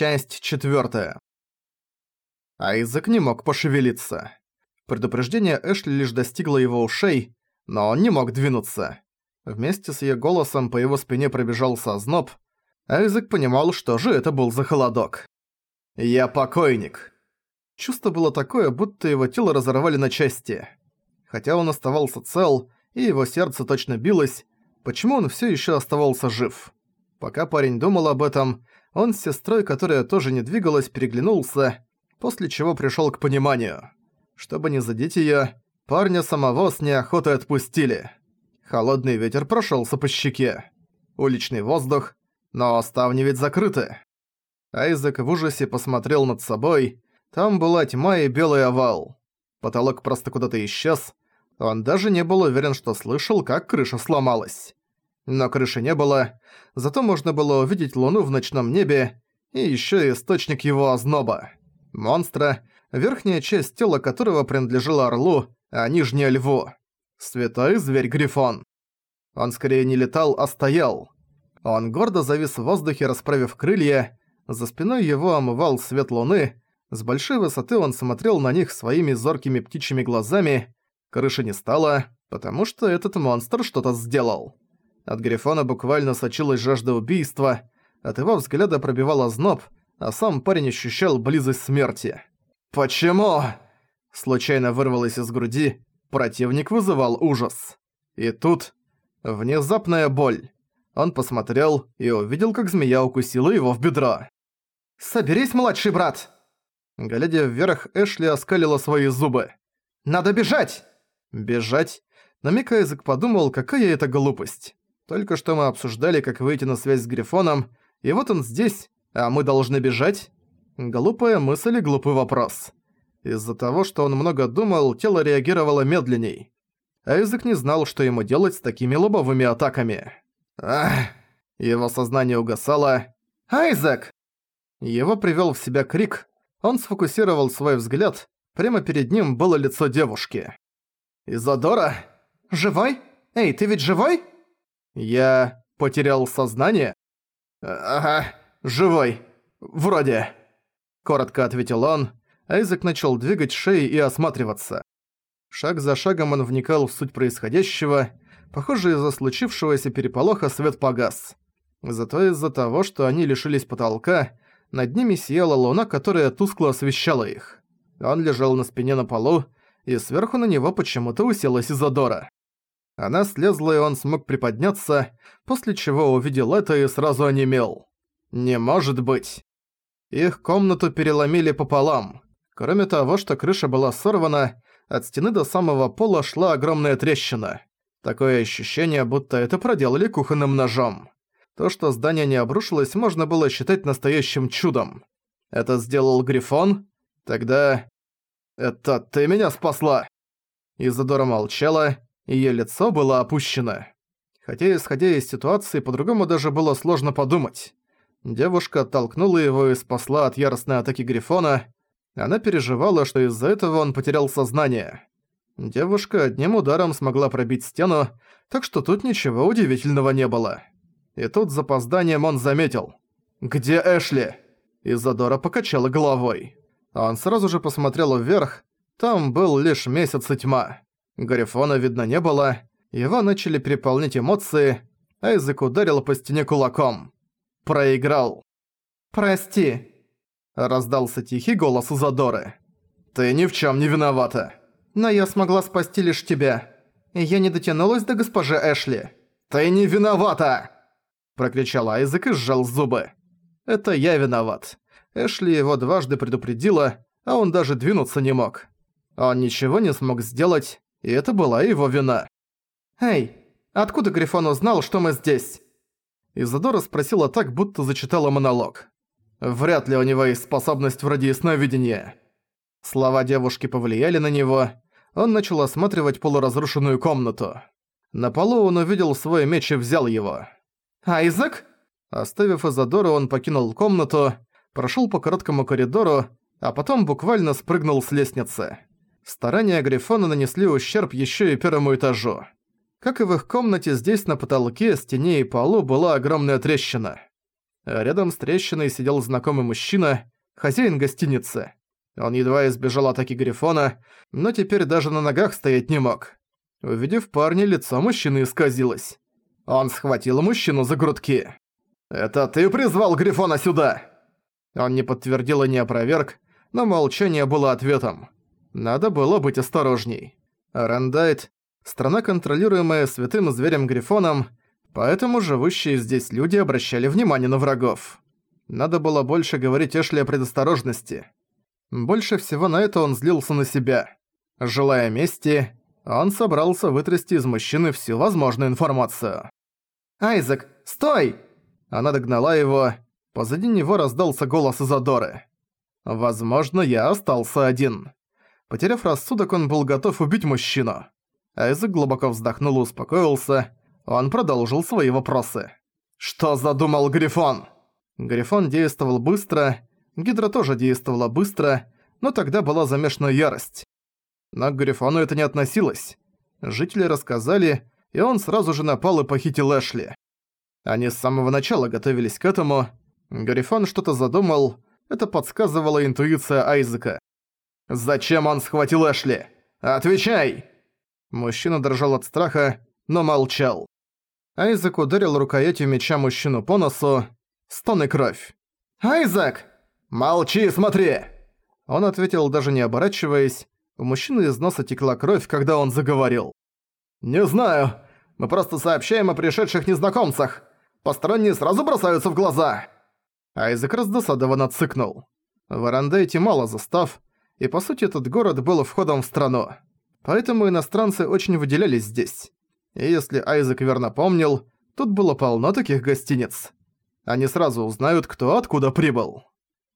Часть четвертая. Айзек не мог пошевелиться. Предупреждение Эшли лишь достигло его ушей, но он не мог двинуться. Вместе с её голосом по его спине пробежался озноб. Айзек понимал, что же это был за холодок. «Я покойник». Чувство было такое, будто его тело разорвали на части. Хотя он оставался цел, и его сердце точно билось, почему он всё ещё оставался жив? Пока парень думал об этом, он с сестрой, которая тоже не двигалась, переглянулся, после чего пришёл к пониманию. Чтобы не задеть её, парня самого с неохотой отпустили. Холодный ветер прошёлся по щеке. Уличный воздух, но ставни ведь закрыты. Айзек в ужасе посмотрел над собой. Там была тьма и белый овал. Потолок просто куда-то исчез. Он даже не был уверен, что слышал, как крыша сломалась но крыши не было, зато можно было увидеть луну в ночном небе и ещё источник его озноба. Монстра, верхняя часть тела которого принадлежала орлу, а нижняя — льву. Святой зверь-грифон. Он скорее не летал, а стоял. Он гордо завис в воздухе, расправив крылья, за спиной его омывал свет луны, с большой высоты он смотрел на них своими зоркими птичьими глазами, крыши не стало, потому что этот монстр что-то сделал. От Грифона буквально сочилась жажда убийства, от его взгляда пробивал озноб, а сам парень ощущал близость смерти. «Почему?» Случайно вырвалось из груди, противник вызывал ужас. И тут... Внезапная боль. Он посмотрел и увидел, как змея укусила его в бедро. «Соберись, младший брат!» Глядя вверх, Эшли оскалила свои зубы. «Надо бежать!» «Бежать?» На миг Айзек подумал, какая это глупость. Только что мы обсуждали, как выйти на связь с Грифоном, и вот он здесь, а мы должны бежать? Глупая мысль и глупый вопрос. Из-за того, что он много думал, тело реагировало медленней. Айзек не знал, что ему делать с такими лобовыми атаками. Ах! Его сознание угасало. «Айзек!» Его привёл в себя крик. Он сфокусировал свой взгляд. Прямо перед ним было лицо девушки. «Изодора? Живой? Эй, ты ведь живой?» «Я потерял сознание?» «Ага, живой. Вроде». Коротко ответил он. Айзек начал двигать шеей и осматриваться. Шаг за шагом он вникал в суть происходящего. Похоже, из-за случившегося переполоха свет погас. Зато из-за того, что они лишились потолка, над ними сияла луна, которая тускло освещала их. Он лежал на спине на полу, и сверху на него почему-то уселась Изодора. Она слезла, и он смог приподняться, после чего увидел это и сразу онемел. «Не может быть!» Их комнату переломили пополам. Кроме того, что крыша была сорвана, от стены до самого пола шла огромная трещина. Такое ощущение, будто это проделали кухонным ножом. То, что здание не обрушилось, можно было считать настоящим чудом. Это сделал Грифон? Тогда... Это ты меня спасла? Изодора молчала, Её лицо было опущено. Хотя, исходя из ситуации, по-другому даже было сложно подумать. Девушка оттолкнула его и спасла от яростной атаки Грифона. Она переживала, что из-за этого он потерял сознание. Девушка одним ударом смогла пробить стену, так что тут ничего удивительного не было. И тут с запозданием он заметил. «Где Эшли?» Изадора покачала головой. Он сразу же посмотрел вверх, там был лишь месяц и тьма. Гарифона видно не было, его начали переполнять эмоции, Айзек ударил по стене кулаком. Проиграл. «Прости», — раздался тихий голос Задоры. «Ты ни в чем не виновата». «Но я смогла спасти лишь тебя. Я не дотянулась до госпожи Эшли». «Ты не виновата!» Прокричал Айзек и сжал зубы. «Это я виноват. Эшли его дважды предупредила, а он даже двинуться не мог. Он ничего не смог сделать, и это была его вина. «Эй, откуда Грифон узнал, что мы здесь?» Изодора спросила так, будто зачитала монолог. «Вряд ли у него есть способность вроде ясновидения». Слова девушки повлияли на него. Он начал осматривать полуразрушенную комнату. На полу он увидел свой меч и взял его. «Айзек?» Оставив Изодору, он покинул комнату, прошёл по короткому коридору, а потом буквально спрыгнул с лестницы. Старания Грифона нанесли ущерб ещё и первому этажу. Как и в их комнате, здесь на потолке, стене и полу была огромная трещина. Рядом с трещиной сидел знакомый мужчина, хозяин гостиницы. Он едва избежал атаки Грифона, но теперь даже на ногах стоять не мог. Увидев парня, лицо мужчины исказилось. Он схватил мужчину за грудки. «Это ты призвал Грифона сюда?» Он не подтвердил и не опроверг, но молчание было ответом. Надо было быть осторожней. Рандайт – страна, контролируемая святым зверем Грифоном, поэтому живущие здесь люди обращали внимание на врагов. Надо было больше говорить Эшли о предосторожности. Больше всего на это он злился на себя. Желая мести, он собрался вытрясти из мужчины всю возможную информацию. «Айзек, стой!» Она догнала его. Позади него раздался голос Изодоры. «Возможно, я остался один». Потеряв рассудок, он был готов убить мужчину. Айзек глубоко вздохнул и успокоился. Он продолжил свои вопросы. «Что задумал Грифон?» Грифон действовал быстро, Гидра тоже действовала быстро, но тогда была замешана ярость. Но к Грифону это не относилось. Жители рассказали, и он сразу же напал и похитил Эшли. Они с самого начала готовились к этому. Грифон что-то задумал, это подсказывала интуиция Айзека. «Зачем он схватил Эшли? Отвечай!» Мужчина дрожал от страха, но молчал. Айзек ударил рукоятью меча мужчину по носу. Стон и кровь. «Айзек!» «Молчи, смотри!» Он ответил, даже не оборачиваясь. У мужчины из носа текла кровь, когда он заговорил. «Не знаю. Мы просто сообщаем о пришедших незнакомцах. Посторонние сразу бросаются в глаза!» Айзек раздосадованно цыкнул. В Арандейте мало застав, и по сути этот город был входом в страну. Поэтому иностранцы очень выделялись здесь. И если Айзек верно помнил, тут было полно таких гостиниц. Они сразу узнают, кто откуда прибыл.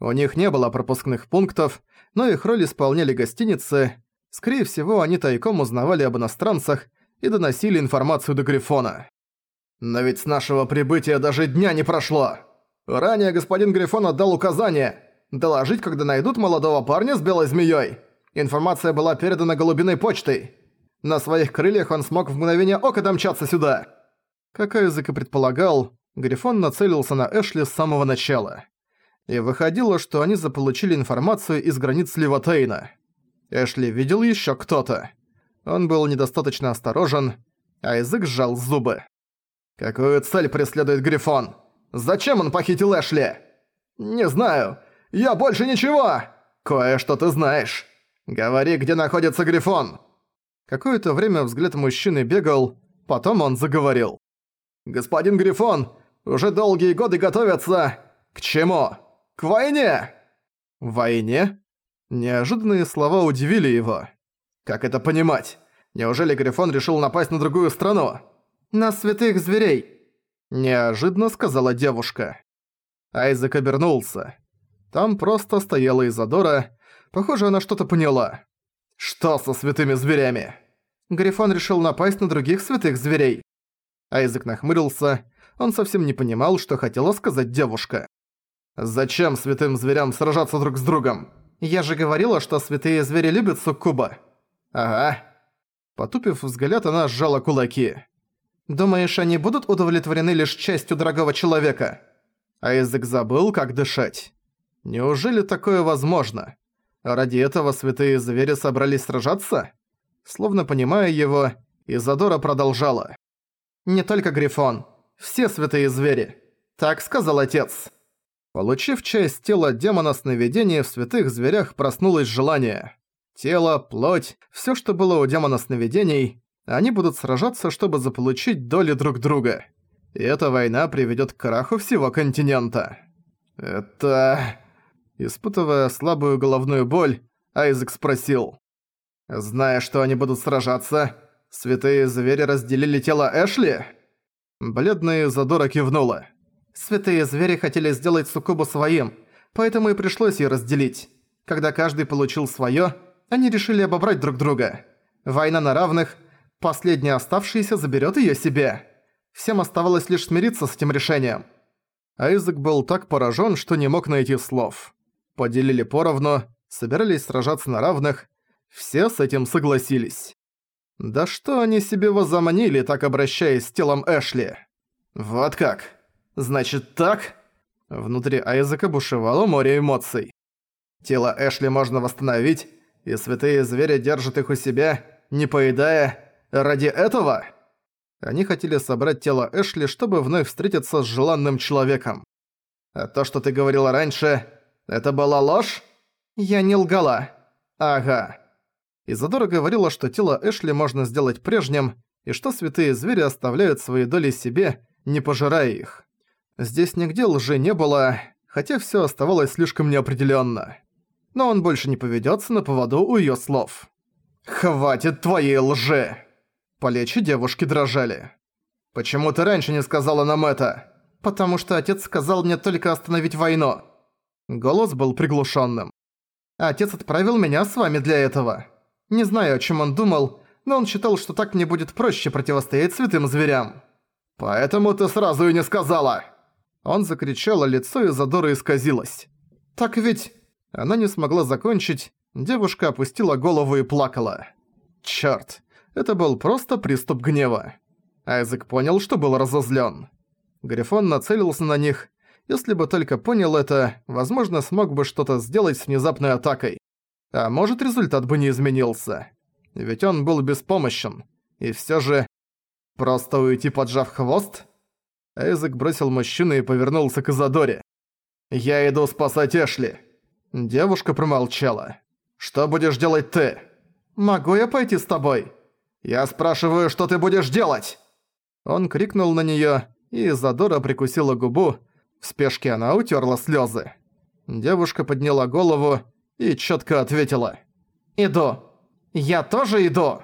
У них не было пропускных пунктов, но их роль исполняли гостиницы. Скорее всего, они тайком узнавали об иностранцах и доносили информацию до Грифона. «Но ведь с нашего прибытия даже дня не прошло! Ранее господин Грифон отдал указание доложить, когда найдут молодого парня с белой змеей. Информация была передана голубиной почтой. На своих крыльях он смог в мгновение ока домчаться сюда!» Как Айзек и предполагал, Грифон нацелился на Эшли с самого начала и выходило, что они заполучили информацию из границ Ливотейна. Эшли видел еще кто-то. Он был недостаточно осторожен, а язык сжал зубы. «Какую цель преследует Грифон? Зачем он похитил Эшли?» «Не знаю. Я больше ничего!» «Кое-что ты знаешь. Говори, где находится Грифон!» Какое-то время взгляд мужчины бегал, потом он заговорил. «Господин Грифон, уже долгие годы готовятся... К чему?» К войне!» «Войне?» Неожиданные слова удивили его. «Как это понимать? Неужели Грифон решил напасть на другую страну?» «На святых зверей!» Неожиданно сказала девушка. Айзек обернулся. Там просто стояла Изадора. Похоже, она что-то поняла. «Что со святыми зверями?» Грифон решил напасть на других святых зверей. Айзек нахмурился. Он совсем не понимал, что хотела сказать девушка. Зачем святым зверям сражаться друг с другом? Я же говорила, что святые звери любят суккуба. Ага. Потупив взгляд, она сжала кулаки. Думаешь, они будут удовлетворены лишь частью дорогого человека? А язык забыл, как дышать. Неужели такое возможно? Ради этого святые звери собрались сражаться? Словно понимая его, Изадора продолжала. «Не только Грифон. Все святые звери. Так сказал отец». Получив часть тела демона сновидения в святых зверях проснулось желание. Тело, плоть, всё, что было у демона сновидений, они будут сражаться, чтобы заполучить доли друг друга. И эта война приведёт к краху всего континента. Это... Испытывая слабую головную боль, Айзек спросил. «Зная, что они будут сражаться, святые звери разделили тело Эшли?» Бледная Задора кивнула. Святые звери хотели сделать Сукубу своим, поэтому и пришлось ее разделить. Когда каждый получил своё, они решили обобрать друг друга. Война на равных, последний оставшийся заберёт её себе. Всем оставалось лишь смириться с этим решением. Айзек был так поражён, что не мог найти слов. Поделили поровну, собирались сражаться на равных, все с этим согласились. Да что они себе возомнили, так обращаясь с телом Эшли? Вот как? Значит так? Внутри Айзека бушевало море эмоций. Тело Эшли можно восстановить, и святые звери держат их у себя, не поедая, ради этого? Они хотели собрать тело Эшли, чтобы вновь встретиться с желанным человеком. А то, что ты говорила раньше, это была ложь? Я не лгала. Ага. Изодора говорила, что тело Эшли можно сделать прежним, и что святые звери оставляют свои доли себе, не пожирая их. Здесь нигде лжи не было, хотя всё оставалось слишком неопределённо. Но он больше не поведётся на поводу у её слов. «Хватит твоей лжи!» Плечи девушки дрожали. «Почему ты раньше не сказала нам это?» «Потому что отец сказал мне только остановить войну». Голос был приглушённым. «Отец отправил меня с вами для этого. Не знаю, о чём он думал, но он считал, что так мне будет проще противостоять святым зверям». «Поэтому ты сразу и не сказала!» Он закричал, а лицо Изадоры исказилось. «Так ведь...» Она не смогла закончить, девушка опустила голову и плакала. Чёрт, это был просто приступ гнева. Айзек понял, что был разозлён. Грифон нацелился на них. Если бы только понял это, возможно, смог бы что-то сделать с внезапной атакой. А может, результат бы не изменился. Ведь он был беспомощен. И всё же... Просто уйти, поджав хвост? Эйзек бросил мужчину и повернулся к Изадоре. «Я иду спасать Эшли». Девушка промолчала. «Что будешь делать ты?» «Могу я пойти с тобой?» «Я спрашиваю, что ты будешь делать?» Он крикнул на неё, и Изадора прикусила губу. В спешке она утерла слёзы. Девушка подняла голову и чётко ответила. «Иду. Я тоже иду!»